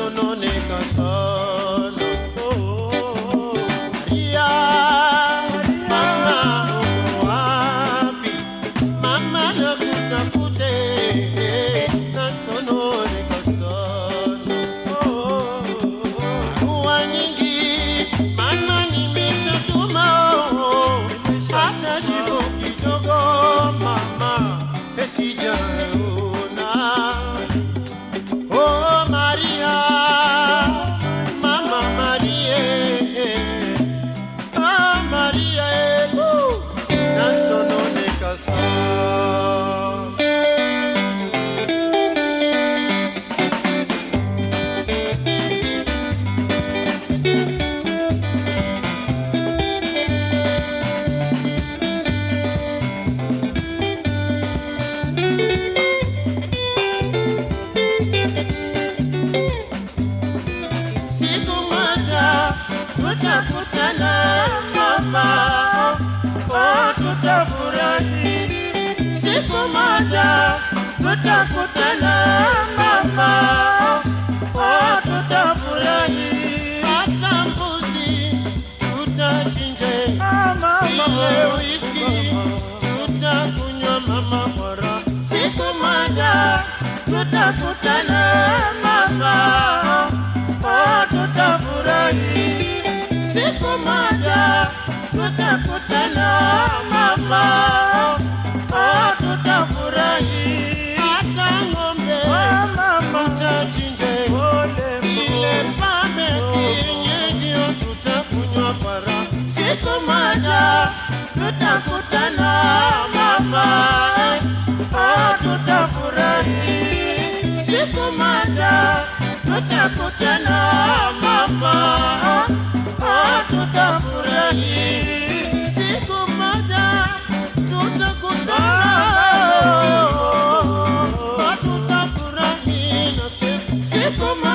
sonone canção. tutakutana mama, oh, tutafurahi. Ile whisky tutakunywa mama bora, siku moja tutakutana mama. Oh, tukikumana tutakutana mama, oh, tutafurahi. Siku moja tutakutana mama, oh, tutafurahi. Siku moja tutakutana. Oh, tutafurahi. Siku moja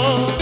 Oh.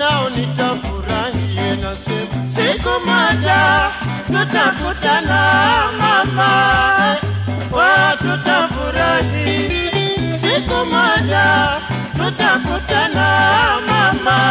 nao nitafurahie na sema siku moja tutakutana mama. Wa tutafurahi siku moja tutakutana mama.